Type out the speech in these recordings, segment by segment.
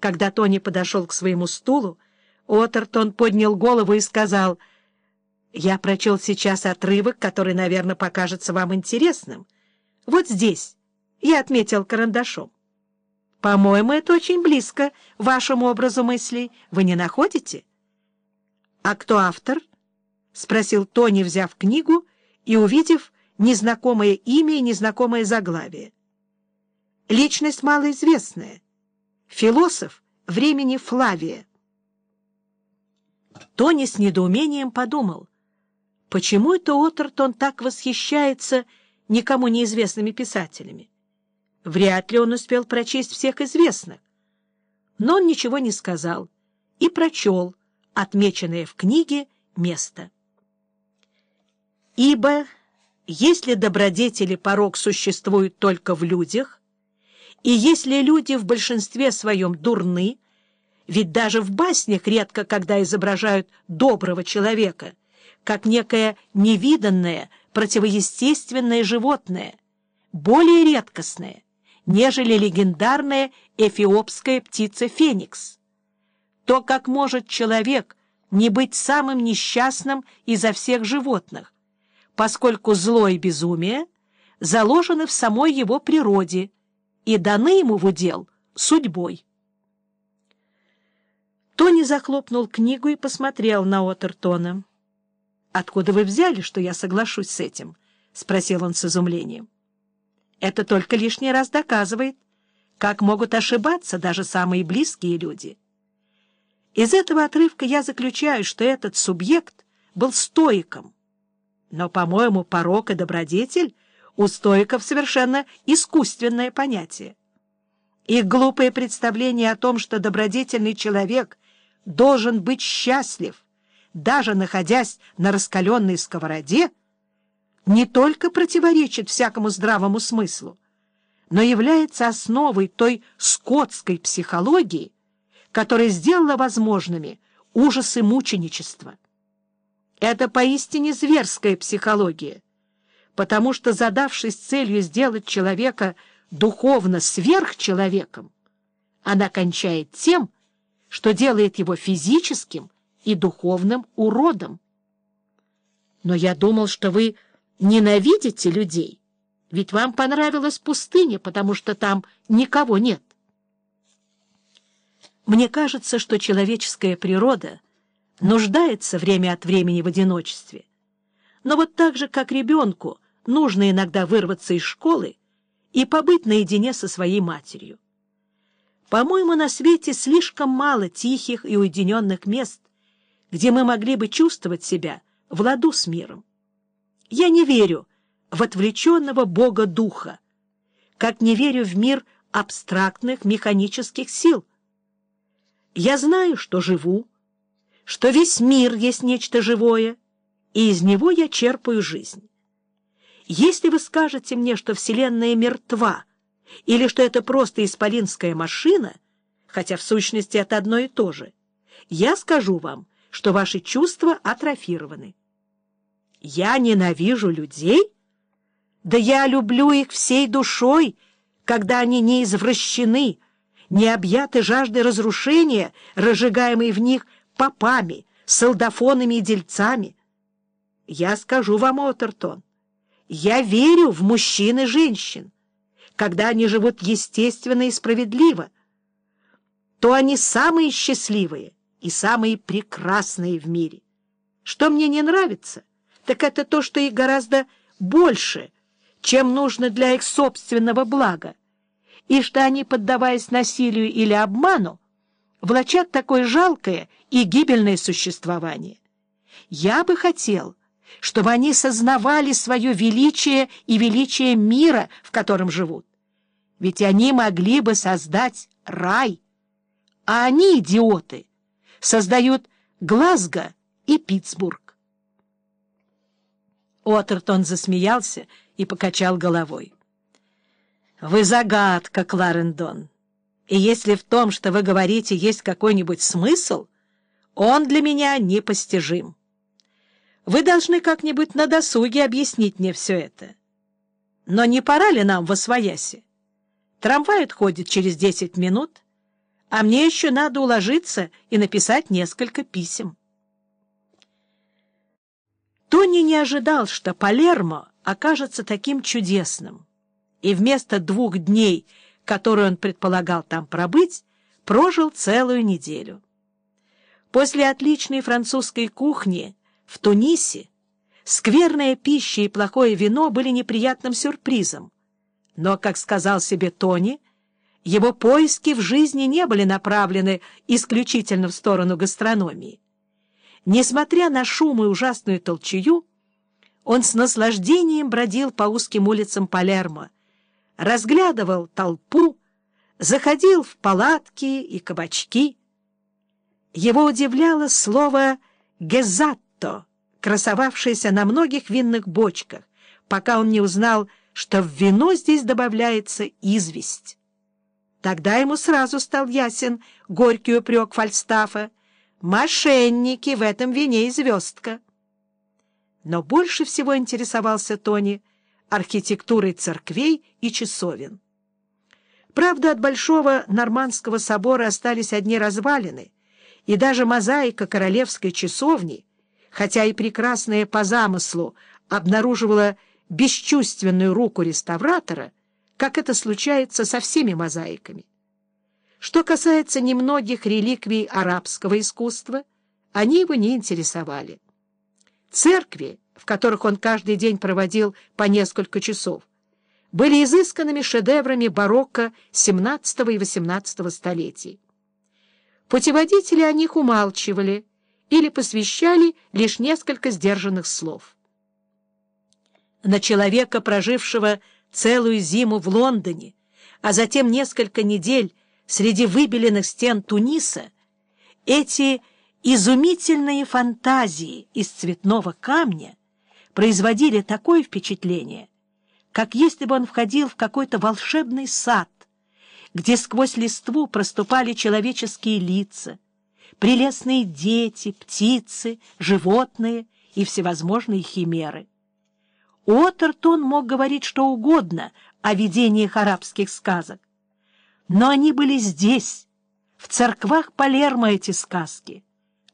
Когда Тони подошел к своему стулу, Уотертон поднял голову и сказал, «Я прочел сейчас отрывок, который, наверное, покажется вам интересным. Вот здесь я отметил карандашом. По-моему, это очень близко вашему образу мыслей. Вы не находите?» «А кто автор?» — спросил Тони, взяв книгу и увидев незнакомое имя и незнакомое заглавие. «Личность малоизвестная» философ времени Флавия. Тони с недоумением подумал, почему это Отертон так восхищается никому неизвестными писателями. Вряд ли он успел прочесть всех известных. Но он ничего не сказал и прочел отмеченное в книге место. Ибо если добродетели порог существует только в людях, и если люди в большинстве своем дурны, ведь даже в баснях редко когда изображают доброго человека, как некое невиданное, противоестественное животное, более редкостное, нежели легендарная эфиопская птица Феникс, то как может человек не быть самым несчастным изо всех животных, поскольку зло и безумие заложены в самой его природе – и даны ему в удел судьбой. Тони захлопнул книгу и посмотрел на Отертона. — Откуда вы взяли, что я соглашусь с этим? — спросил он с изумлением. — Это только лишний раз доказывает, как могут ошибаться даже самые близкие люди. Из этого отрывка я заключаю, что этот субъект был стоиком. Но, по-моему, порок и добродетель — у стоиков совершенно искусственное понятие. Их глупое представление о том, что добродетельный человек должен быть счастлив, даже находясь на раскаленной сковороде, не только противоречит всякому здравому смыслу, но является основой той скотской психологии, которая сделала возможными ужасы мученичества. Это поистине зверская психология, потому что, задавшись целью сделать человека духовно сверхчеловеком, она кончает тем, что делает его физическим и духовным уродом. Но я думал, что вы ненавидите людей, ведь вам понравилась пустыня, потому что там никого нет. Мне кажется, что человеческая природа нуждается время от времени в одиночестве. Но вот так же, как ребенку, нужно иногда вырваться из школы и побыть наедине со своей матерью. По-моему, на свете слишком мало тихих и уединенных мест, где мы могли бы чувствовать себя в ладу с миром. Я не верю в отвлеченного Бога Духа, как не верю в мир абстрактных механических сил. Я знаю, что живу, что весь мир есть нечто живое, и из него я черпаю жизнь. Если вы скажете мне, что Вселенная мертва, или что это просто исполинская машина, хотя в сущности это одно и то же, я скажу вам, что ваши чувства атрофированы. Я ненавижу людей? Да я люблю их всей душой, когда они не извращены, не объяты жаждой разрушения, разжигаемой в них попами, солдафонами и дельцами. Я скажу вам, Отертон, я верю в мужчин и женщин. Когда они живут естественно и справедливо, то они самые счастливые и самые прекрасные в мире. Что мне не нравится, так это то, что их гораздо больше, чем нужно для их собственного блага, и что они, поддаваясь насилию или обману, влачат такое жалкое и гибельное существование. Я бы хотел, чтобы они сознавали свое величие и величие мира, в котором живут. Ведь они могли бы создать рай. А они, идиоты, создают Глазго и Питтсбург. Уотертон засмеялся и покачал головой. «Вы загадка, Кларендон. И если в том, что вы говорите, есть какой-нибудь смысл, он для меня непостижим». Вы должны как-нибудь на досуге объяснить мне все это. Но не пора ли нам в Освояси? Трамвай отходит через десять минут, а мне еще надо уложиться и написать несколько писем. Тони не ожидал, что Палермо окажется таким чудесным, и вместо двух дней, которые он предполагал там пробыть, прожил целую неделю. После отличной французской кухни в Тунисе скверная пища и плохое вино были неприятным сюрпризом, но, как сказал себе Тони, его поиски в жизни не были направлены исключительно в сторону гастрономии. Несмотря на шум и ужасную толчую, он с наслаждением бродил по узким улицам Палермо, разглядывал толпу, заходил в палатки и кабачки. Его удивляло слово «гезатто», красовавшееся на многих винных бочках, пока он не узнал, что в вино здесь добавляется известь. Тогда ему сразу стал ясен горький упрек Фальстафа. «Мошенники в этом вине и звездка». Но больше всего интересовался Тони архитектурой церквей и часовен. Правда, от Большого Нормандского собора остались одни развалины, и даже мозаика королевской часовни, хотя и прекрасная по замыслу, обнаруживала бесчувственную руку реставратора, как это случается со всеми мозаиками. Что касается немногих реликвий арабского искусства, они его не интересовали. Церкви, в которых он каждый день проводил по несколько часов, были изысканными шедеврами барокко XVII и XVIII столетий. Путеводители о них умалчивали или посвящали лишь несколько сдержанных слов. На человека, прожившего целую зиму в Лондоне, а затем несколько недель среди выбеленных стен Туниса, эти изумительные фантазии из цветного камня производили такое впечатление, как если бы он входил в какой-то волшебный сад, где сквозь листву проступали человеческие лица, прелестные дети, птицы, животные и всевозможные химеры. Уоттертон мог говорить что угодно о видениях арабских сказок, но они были здесь, в церквах Палермо эти сказки,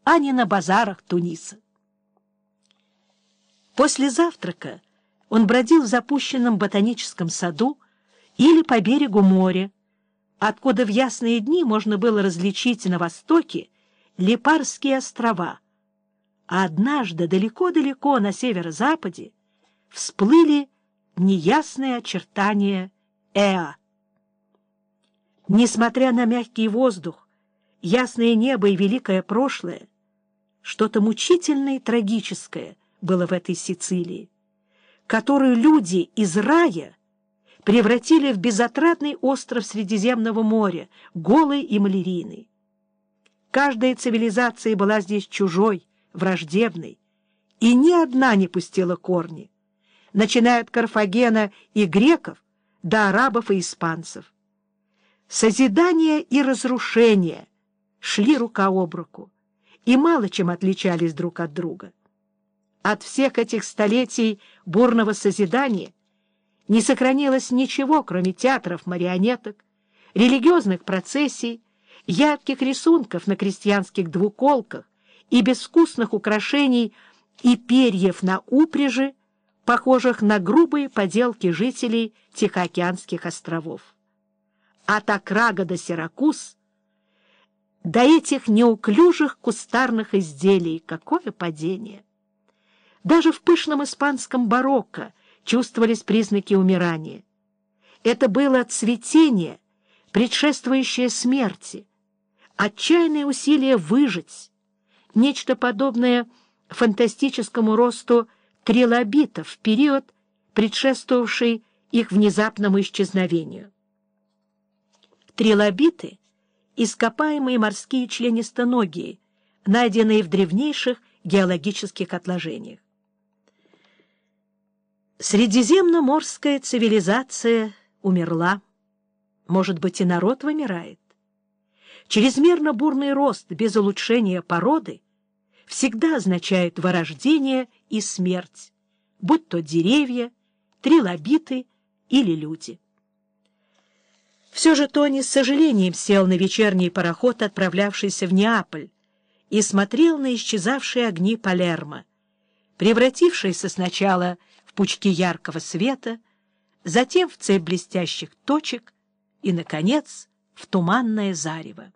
а не на базарах Туниса. После завтрака он бродил в запущенном ботаническом саду или по берегу моря, откуда в ясные дни можно было различить на востоке Липарские острова, а однажды далеко-далеко на северо-западе всплыли неясные очертания Эа. Несмотря на мягкий воздух, ясное небо и великое прошлое, что-то мучительное и трагическое было в этой Сицилии, которую люди из рая превратили в безотрадный остров Средиземного моря, голый и малярийный. Каждая цивилизация была здесь чужой, враждебной, и ни одна не пустила корни начиная от Карфагена и греков до арабов и испанцев. Созидание и разрушение шли рука об руку и мало чем отличались друг от друга. От всех этих столетий бурного созидания не сохранилось ничего, кроме театров марионеток, религиозных процессий, ярких рисунков на крестьянских двуколках и безвкусных украшений и перьев на упряжи, похожих на грубые поделки жителей Тихоокеанских островов. От Акрага до Сиракуз, до этих неуклюжих кустарных изделий, какое падение! Даже в пышном испанском барокко чувствовались признаки умирания. Это было цветение, предшествующее смерти, отчаянное усилие выжить, нечто подобное фантастическому росту трилобитов в период, предшествовавший их внезапному исчезновению. Трилобиты — ископаемые морские членистоногие, найденные в древнейших геологических отложениях. Средиземноморская цивилизация умерла. Может быть, и народ вымирает. Чрезмерно бурный рост без улучшения породы всегда означает вырождение и смерть, будь то деревья, трилобиты или люди. Все же Тони с сожалением сел на вечерний пароход, отправлявшийся в Неаполь, и смотрел на исчезавшие огни Палермо, превратившиеся сначала в пучки яркого света, затем в цепь блестящих точек и, наконец, в туманное зарево.